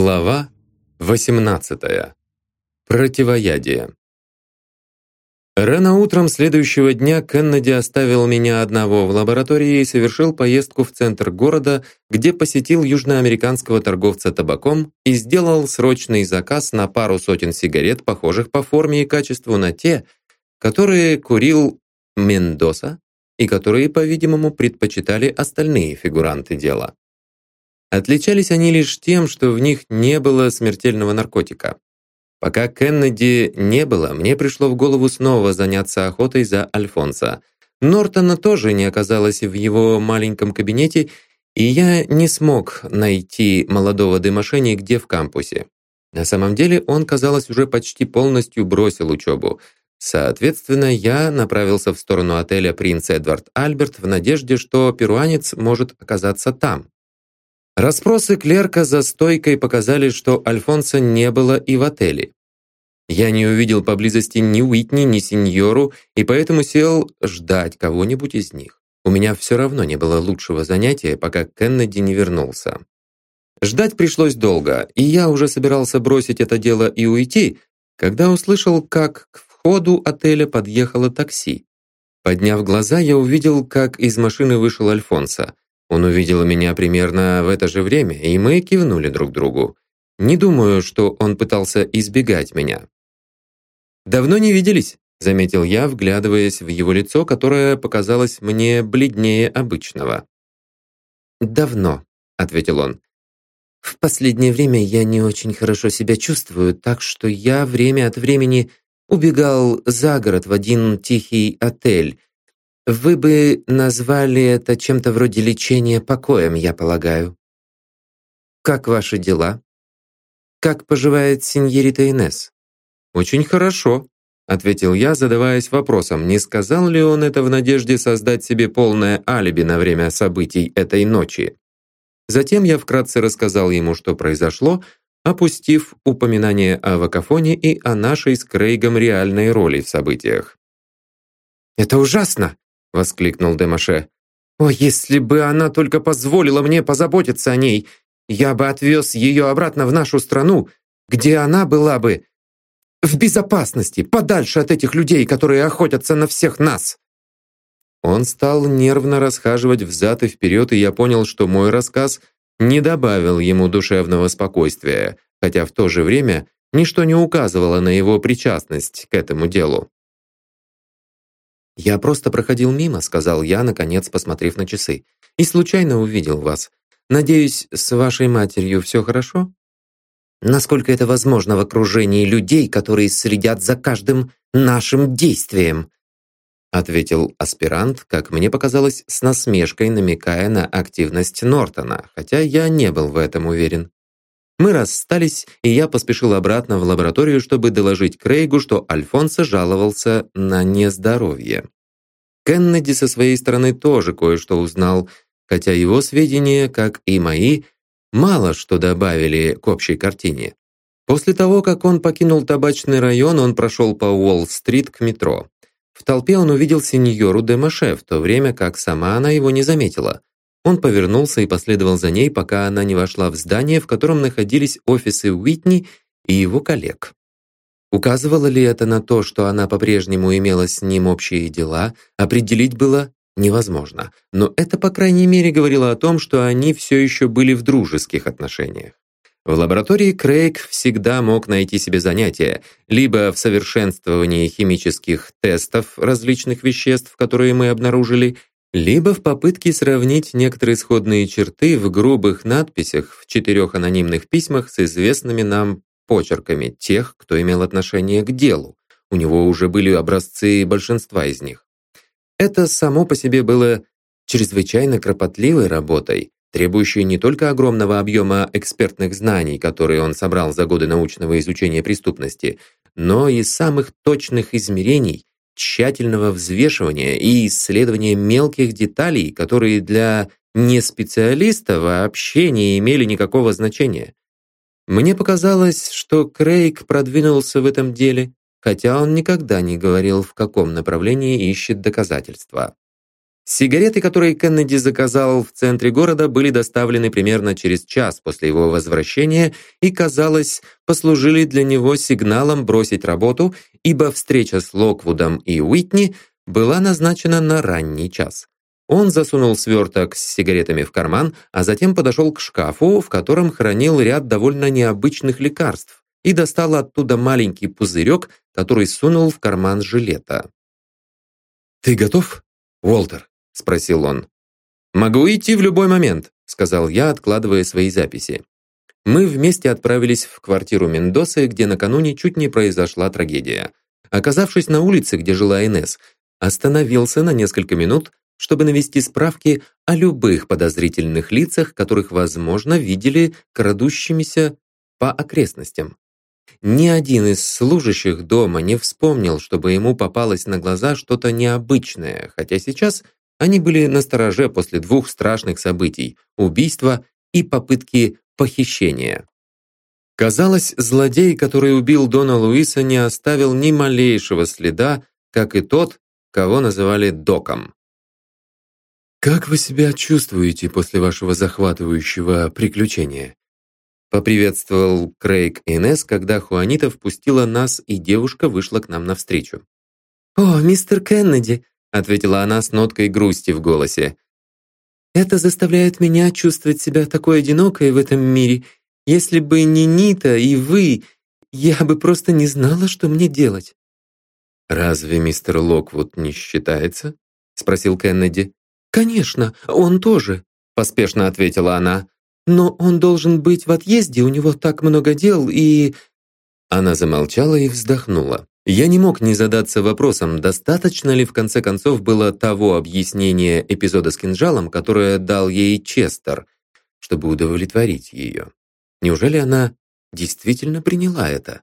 Глава 18. Противоядие. Рано утром следующего дня Кеннеди оставил меня одного в лаборатории и совершил поездку в центр города, где посетил южноамериканского торговца табаком и сделал срочный заказ на пару сотен сигарет, похожих по форме и качеству на те, которые курил Мендоса и которые, по-видимому, предпочитали остальные фигуранты дела. Отличались они лишь тем, что в них не было смертельного наркотика. Пока Кеннеди не было, мне пришло в голову снова заняться охотой за Альфонсо. Нортона тоже не оказалось в его маленьком кабинете, и я не смог найти молодого Демаше нигде в кампусе. На самом деле он, казалось, уже почти полностью бросил учебу. Соответственно, я направился в сторону отеля «Принц Эдвард Альберт» в надежде, что перуанец может оказаться там. Распросы клерка за стойкой показали, что Альфонса не было и в отеле. Я не увидел поблизости ни Уитни, ни сеньору, и поэтому сел ждать кого-нибудь из них. У меня все равно не было лучшего занятия, пока Кеннеди не вернулся. Ждать пришлось долго, и я уже собирался бросить это дело и уйти, когда услышал, как к входу отеля подъехало такси. Подняв глаза, я увидел, как из машины вышел Альфонсо. Он увидел меня примерно в это же время, и мы кивнули друг другу. Не думаю, что он пытался избегать меня. «Давно не виделись», — заметил я, вглядываясь в его лицо, которое показалось мне бледнее обычного. «Давно», — ответил он. «В последнее время я не очень хорошо себя чувствую, так что я время от времени убегал за город в один тихий отель, вы бы назвали это чем-то вроде лечения покоем, я полагаю. Как ваши дела? Как поживает сеньорита Инес? Очень хорошо, ответил я, задаваясь вопросом, не сказал ли он это в надежде создать себе полное алиби на время событий этой ночи. Затем я вкратце рассказал ему, что произошло, опустив упоминание о вакафоне и о нашей с Крейгом реальной роли в событиях. «Это ужасно!» — воскликнул Демаше. «О, если бы она только позволила мне позаботиться о ней! Я бы отвез ее обратно в нашу страну, где она была бы в безопасности, подальше от этих людей, которые охотятся на всех нас!» Он стал нервно расхаживать взад и вперед, и я понял, что мой рассказ не добавил ему душевного спокойствия, хотя в то же время ничто не указывало на его причастность к этому делу. «Я просто проходил мимо», — сказал я, наконец посмотрев на часы, «и случайно увидел вас. Надеюсь, с вашей матерью все хорошо?» «Насколько это возможно в окружении людей, которые следят за каждым нашим действием?» ответил аспирант, как мне показалось, с насмешкой намекая на активность Нортона, хотя я не был в этом уверен. Мы расстались, и я поспешил обратно в лабораторию, чтобы доложить Крейгу, что Альфонсо жаловался на нездоровье. Кеннеди со своей стороны тоже кое-что узнал, хотя его сведения, как и мои, мало что добавили к общей картине. После того, как он покинул табачный район, он прошел по Уолл-стрит к метро. В толпе он увидел сеньору Демаше, в то время как сама она его не заметила. Он повернулся и последовал за ней, пока она не вошла в здание, в котором находились офисы Уитни и его коллег. Указывало ли это на то, что она по-прежнему имела с ним общие дела, определить было невозможно. Но это, по крайней мере, говорило о том, что они все еще были в дружеских отношениях. В лаборатории Крейг всегда мог найти себе занятие, либо в совершенствовании химических тестов различных веществ, которые мы обнаружили, либо в попытке сравнить некоторые сходные черты в грубых надписях в четырех анонимных письмах с известными нам почерками тех, кто имел отношение к делу. У него уже были образцы большинства из них. Это само по себе было чрезвычайно кропотливой работой, требующей не только огромного объема экспертных знаний, которые он собрал за годы научного изучения преступности, но и самых точных измерений тщательного взвешивания и исследования мелких деталей, которые для неспециалиста вообще не имели никакого значения. Мне показалось, что Крейг продвинулся в этом деле, хотя он никогда не говорил, в каком направлении ищет доказательства. Сигареты, которые Кеннеди заказал в центре города, были доставлены примерно через час после его возвращения и, казалось, послужили для него сигналом бросить работу, ибо встреча с Локвудом и Уитни была назначена на ранний час. Он засунул сверток с сигаретами в карман, а затем подошел к шкафу, в котором хранил ряд довольно необычных лекарств, и достал оттуда маленький пузырек, который сунул в карман жилета. «Ты готов, Уолтер?» — спросил он. «Могу идти в любой момент», — сказал я, откладывая свои записи. Мы вместе отправились в квартиру Мендосы, где накануне чуть не произошла трагедия. Оказавшись на улице, где жила Инес, остановился на несколько минут, чтобы навести справки о любых подозрительных лицах, которых, возможно, видели крадущимися по окрестностям. Ни один из служащих дома не вспомнил, чтобы ему попалось на глаза что-то необычное, хотя сейчас они были на стороже после двух страшных событий – убийства и попытки похищения. Казалось, злодей, который убил Дона Луиса, не оставил ни малейшего следа, как и тот, кого называли Доком. «Как вы себя чувствуете после вашего захватывающего приключения?» Поприветствовал Крейг Инес, когда Хуанита впустила нас, и девушка вышла к нам навстречу. «О, мистер Кеннеди, ответила она с ноткой грусти в голосе. «Это заставляет меня чувствовать себя такой одинокой в этом мире. Если бы не Нита и вы, я бы просто не знала, что мне делать». «Разве мистер Локвуд не считается?» — спросил Кеннеди. «Конечно, он тоже», — поспешно ответила она. «Но он должен быть в отъезде, у него так много дел, и...» Она замолчала и вздохнула. Я не мог не задаться вопросом, достаточно ли в конце концов было того объяснения эпизода с кинжалом, которое дал ей Честер, чтобы удовлетворить ее. Неужели она действительно приняла это?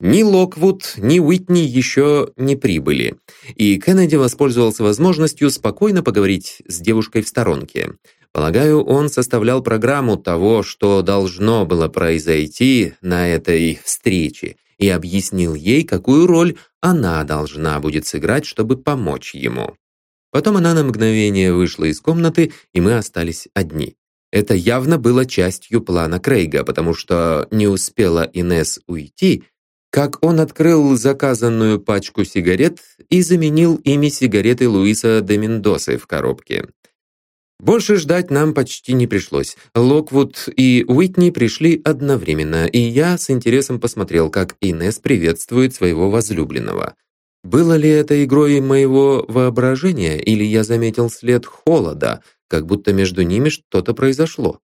Ни Локвуд, ни Уитни еще не прибыли, и Кеннеди воспользовался возможностью спокойно поговорить с девушкой в сторонке. Полагаю, он составлял программу того, что должно было произойти на этой встрече, и объяснил ей, какую роль она должна будет сыграть, чтобы помочь ему. Потом она на мгновение вышла из комнаты, и мы остались одни. Это явно было частью плана Крейга, потому что не успела Инес уйти, как он открыл заказанную пачку сигарет и заменил ими сигареты Луиса де Мендосы в коробке. Больше ждать нам почти не пришлось. Локвуд и Уитни пришли одновременно, и я с интересом посмотрел, как Инес приветствует своего возлюбленного. Было ли это игрой моего воображения, или я заметил след холода, как будто между ними что-то произошло?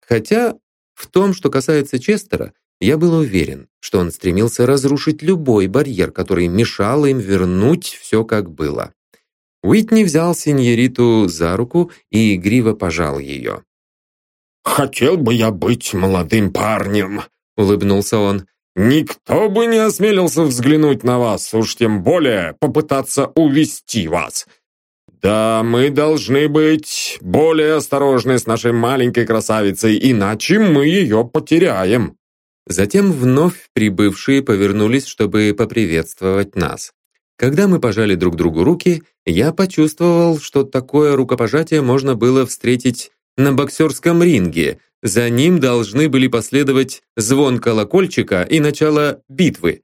Хотя в том, что касается Честера, я был уверен, что он стремился разрушить любой барьер, который мешал им вернуть все как было. Уитни взял сеньориту за руку и игриво пожал ее. «Хотел бы я быть молодым парнем», — улыбнулся он. «Никто бы не осмелился взглянуть на вас, уж тем более попытаться увести вас. Да, мы должны быть более осторожны с нашей маленькой красавицей, иначе мы ее потеряем». Затем вновь прибывшие повернулись, чтобы поприветствовать нас. Когда мы пожали друг другу руки, я почувствовал, что такое рукопожатие можно было встретить на боксерском ринге. За ним должны были последовать звон колокольчика и начало битвы.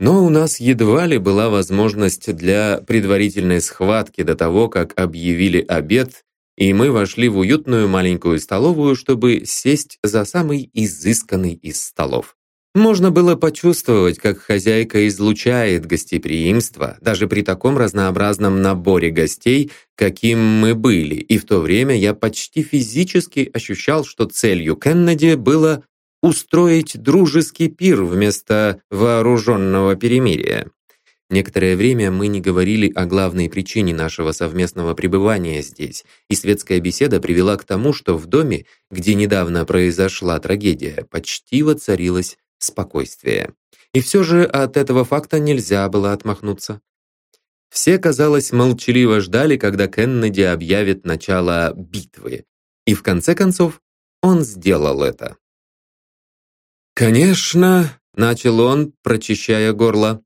Но у нас едва ли была возможность для предварительной схватки до того, как объявили обед, и мы вошли в уютную маленькую столовую, чтобы сесть за самый изысканный из столов. Можно было почувствовать, как хозяйка излучает гостеприимство, даже при таком разнообразном наборе гостей, каким мы были, и в то время я почти физически ощущал, что целью Кеннеди было устроить дружеский пир вместо вооруженного перемирия. Некоторое время мы не говорили о главной причине нашего совместного пребывания здесь, и светская беседа привела к тому, что в доме, где недавно произошла трагедия, почти воцарилась спокойствие. И все же от этого факта нельзя было отмахнуться. Все, казалось, молчаливо ждали, когда Кеннеди объявит начало битвы. И в конце концов он сделал это. «Конечно», — начал он, прочищая горло,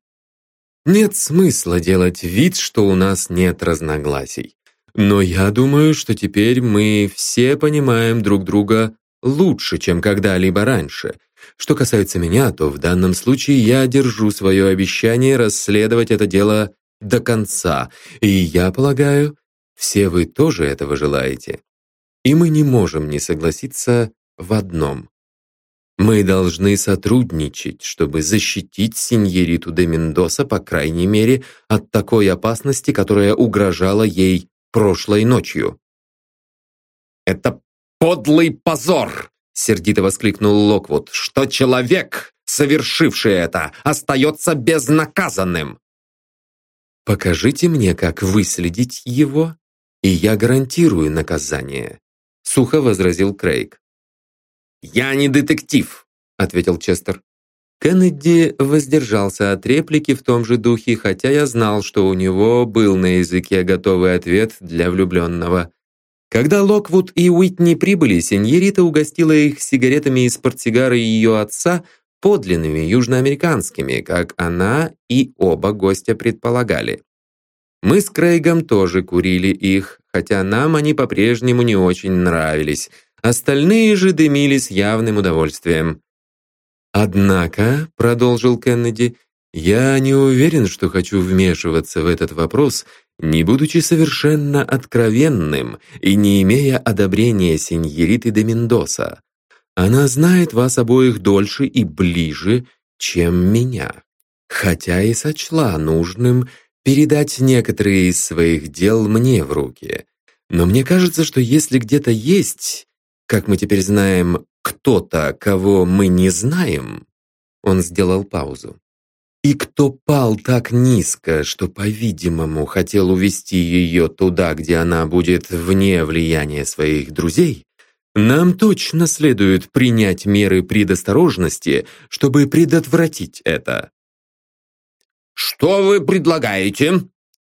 «нет смысла делать вид, что у нас нет разногласий. Но я думаю, что теперь мы все понимаем друг друга лучше, чем когда-либо раньше. Что касается меня, то в данном случае я держу свое обещание расследовать это дело до конца, и я полагаю, все вы тоже этого желаете. И мы не можем не согласиться в одном. Мы должны сотрудничать, чтобы защитить сеньориту де Мендоса, по крайней мере, от такой опасности, которая угрожала ей прошлой ночью. «Это подлый позор!» — сердито воскликнул Локвуд, «что человек, совершивший это, остается безнаказанным!» «Покажите мне, как выследить его, и я гарантирую наказание», — сухо возразил Крейг. «Я не детектив», — ответил Честер. Кеннеди воздержался от реплики в том же духе, хотя я знал, что у него был на языке готовый ответ для влюбленного. Когда Локвуд и Уитни прибыли, сеньорита угостила их сигаретами из портсигара ее отца, подлинными южноамериканскими, как она и оба гостя предполагали. Мы с Крейгом тоже курили их, хотя нам они по-прежнему не очень нравились. Остальные же дымили с явным удовольствием. «Однако», — продолжил Кеннеди, «я не уверен, что хочу вмешиваться в этот вопрос, не будучи совершенно откровенным и не имея одобрения сеньориты де Мендоса. Она знает вас обоих дольше и ближе, чем меня, хотя и сочла нужным передать некоторые из своих дел мне в руки. Но мне кажется, что если где-то есть, как мы теперь знаем, кто-то, кого мы не знаем, он сделал паузу. И кто пал так низко, что, по-видимому, хотел увести ее туда, где она будет вне влияния своих друзей, нам точно следует принять меры предосторожности, чтобы предотвратить это. «Что вы предлагаете?»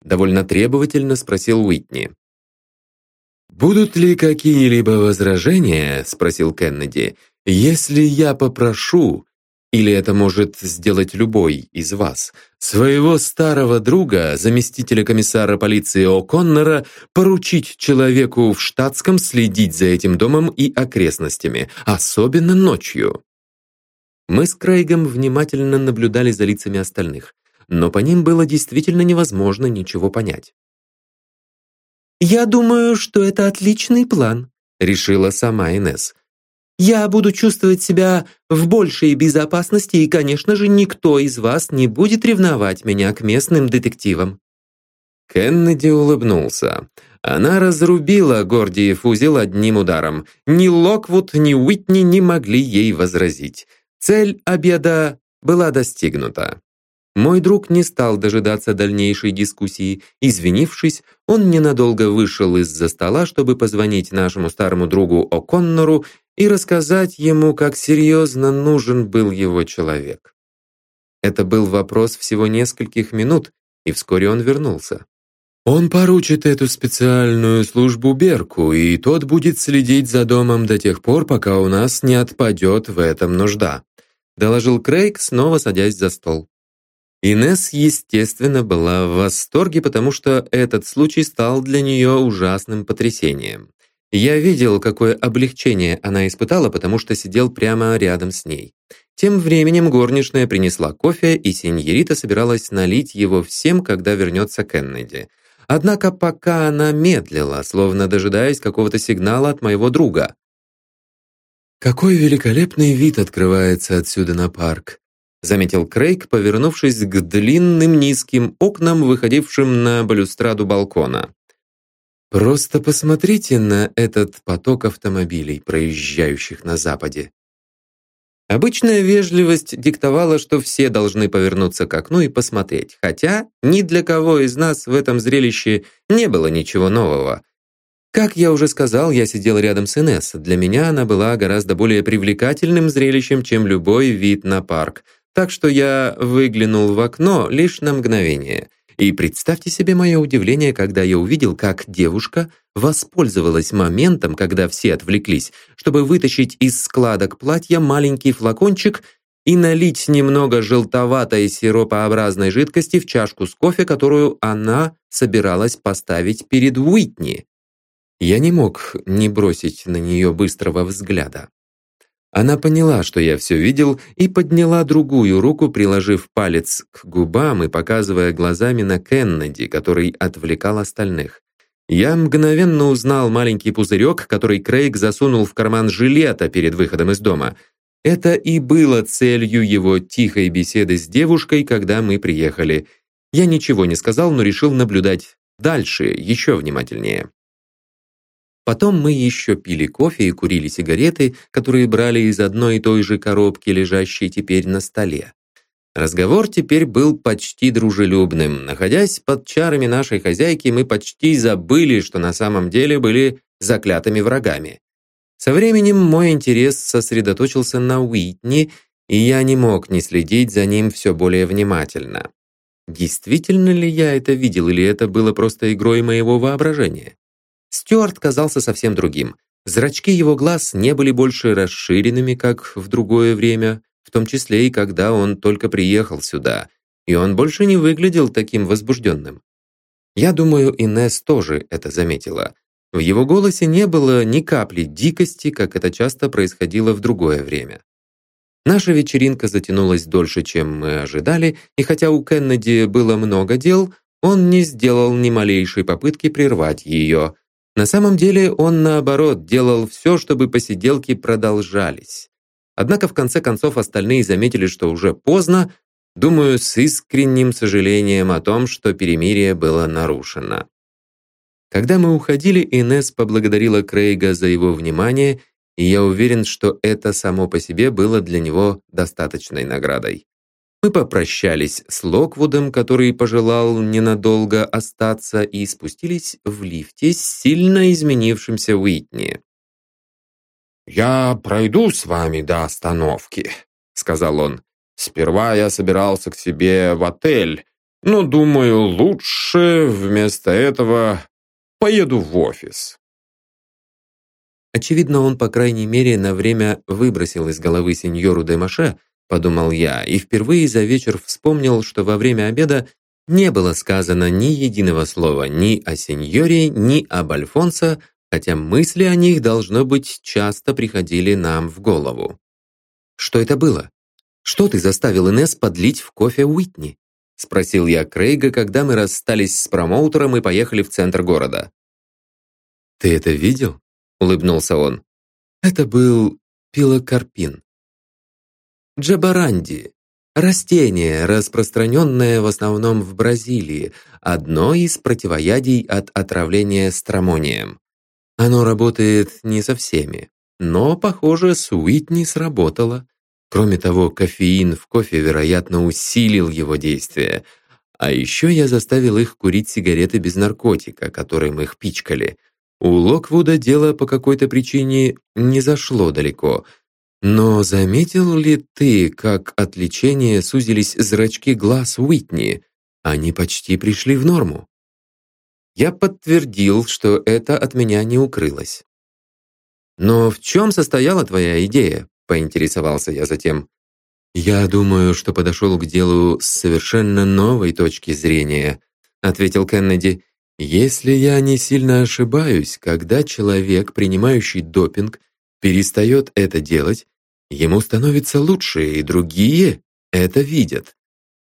довольно требовательно спросил Уитни. «Будут ли какие-либо возражения?» — спросил Кеннеди. «Если я попрошу, или это может сделать любой из вас, своего старого друга, заместителя комиссара полиции О'Коннора, поручить человеку в штатском следить за этим домом и окрестностями, особенно ночью?» Мы с Крейгом внимательно наблюдали за лицами остальных, но по ним было действительно невозможно ничего понять. «Я думаю, что это отличный план», — решила сама Инесс. «Я буду чувствовать себя в большей безопасности, и, конечно же, никто из вас не будет ревновать меня к местным детективам». Кеннеди улыбнулся. Она разрубила Гордиев узел одним ударом. Ни Локвуд, ни Уитни не могли ей возразить. Цель обеда была достигнута. Мой друг не стал дожидаться дальнейшей дискуссии. Извинившись, он ненадолго вышел из-за стола, чтобы позвонить нашему старому другу О'Коннору и рассказать ему, как серьезно нужен был его человек. Это был вопрос всего нескольких минут, и вскоре он вернулся. Он поручит эту специальную службу Берку, и тот будет следить за домом до тех пор, пока у нас не отпадет в этом нужда», доложил Крейг, снова садясь за стол. Инес, естественно, была в восторге, потому что этот случай стал для нее ужасным потрясением. Я видел, какое облегчение она испытала, потому что сидел прямо рядом с ней. Тем временем горничная принесла кофе, и сеньорита собиралась налить его всем, когда вернется Кеннеди. Однако пока она медлила, словно дожидаясь какого-то сигнала от моего друга. «Какой великолепный вид открывается отсюда на парк!» заметил Крейг, повернувшись к длинным низким окнам, выходившим на балюстраду балкона. Просто посмотрите на этот поток автомобилей, проезжающих на западе. Обычная вежливость диктовала, что все должны повернуться к окну и посмотреть, хотя ни для кого из нас в этом зрелище не было ничего нового. Как я уже сказал, я сидел рядом с Инесс. Для меня она была гораздо более привлекательным зрелищем, чем любой вид на парк — так что я выглянул в окно лишь на мгновение. И представьте себе мое удивление, когда я увидел, как девушка воспользовалась моментом, когда все отвлеклись, чтобы вытащить из складок платья маленький флакончик и налить немного желтоватой сиропообразной жидкости в чашку с кофе, которую она собиралась поставить перед Уитни. Я не мог не бросить на нее быстрого взгляда. Она поняла, что я все видел, и подняла другую руку, приложив палец к губам и показывая глазами на Кеннеди, который отвлекал остальных. Я мгновенно узнал маленький пузырек, который Крейг засунул в карман жилета перед выходом из дома. Это и было целью его тихой беседы с девушкой, когда мы приехали. Я ничего не сказал, но решил наблюдать дальше, еще внимательнее. Потом мы еще пили кофе и курили сигареты, которые брали из одной и той же коробки, лежащей теперь на столе. Разговор теперь был почти дружелюбным. Находясь под чарами нашей хозяйки, мы почти забыли, что на самом деле были заклятыми врагами. Со временем мой интерес сосредоточился на Уитни, и я не мог не следить за ним все более внимательно. Действительно ли я это видел, или это было просто игрой моего воображения? Стюарт казался совсем другим. Зрачки его глаз не были больше расширенными, как в другое время, в том числе и когда он только приехал сюда, и он больше не выглядел таким возбужденным. Я думаю, Инесс тоже это заметила. В его голосе не было ни капли дикости, как это часто происходило в другое время. Наша вечеринка затянулась дольше, чем мы ожидали, и хотя у Кеннеди было много дел, он не сделал ни малейшей попытки прервать ее, на самом деле он, наоборот, делал все, чтобы посиделки продолжались. Однако в конце концов остальные заметили, что уже поздно, думаю, с искренним сожалением о том, что перемирие было нарушено. Когда мы уходили, Инесс поблагодарила Крейга за его внимание, и я уверен, что это само по себе было для него достаточной наградой. Мы попрощались с Локвудом, который пожелал ненадолго остаться, и спустились в лифте с сильно изменившимся Уитни. «Я пройду с вами до остановки», — сказал он. «Сперва я собирался к себе в отель, но, думаю, лучше вместо этого поеду в офис». Очевидно, он, по крайней мере, на время выбросил из головы сеньору де Маше, подумал я, и впервые за вечер вспомнил, что во время обеда не было сказано ни единого слова ни о сеньоре, ни об Альфонсо, хотя мысли о них, должно быть, часто приходили нам в голову. «Что это было? Что ты заставил Инесс подлить в кофе Уитни?» спросил я Крейга, когда мы расстались с промоутером и поехали в центр города. «Ты это видел?» — улыбнулся он. «Это был пилокарпин. Джабаранди – растение, распространенное в основном в Бразилии, одно из противоядий от отравления стромонием. Оно работает не со всеми, но, похоже, с Уитни сработало. Кроме того, кофеин в кофе, вероятно, усилил его действие. А еще я заставил их курить сигареты без наркотика, которым их пичкали. У Локвуда дело по какой-то причине не зашло далеко – но заметил ли ты, как от сузились зрачки глаз Уитни? Они почти пришли в норму. Я подтвердил, что это от меня не укрылось. «Но в чем состояла твоя идея?» — поинтересовался я затем. «Я думаю, что подошел к делу с совершенно новой точки зрения», — ответил Кеннеди. «Если я не сильно ошибаюсь, когда человек, принимающий допинг, перестает это делать, ему становится лучше, и другие это видят.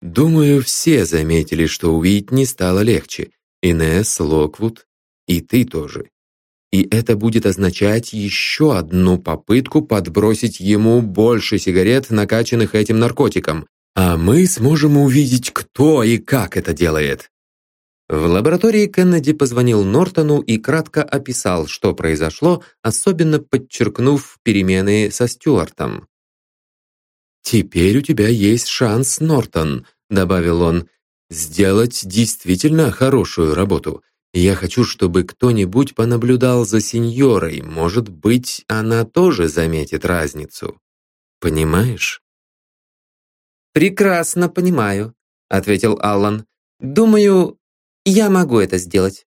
Думаю, все заметили, что Уитни стало легче. Инесс, Локвуд и ты тоже. И это будет означать еще одну попытку подбросить ему больше сигарет, накачанных этим наркотиком. А мы сможем увидеть, кто и как это делает. В лаборатории Кеннеди позвонил Нортону и кратко описал, что произошло, особенно подчеркнув перемены со Стюартом. «Теперь у тебя есть шанс, Нортон», — добавил он, «сделать действительно хорошую работу. Я хочу, чтобы кто-нибудь понаблюдал за сеньорой. Может быть, она тоже заметит разницу. Понимаешь?» «Прекрасно понимаю», — ответил Аллан. «Думаю, я могу это сделать.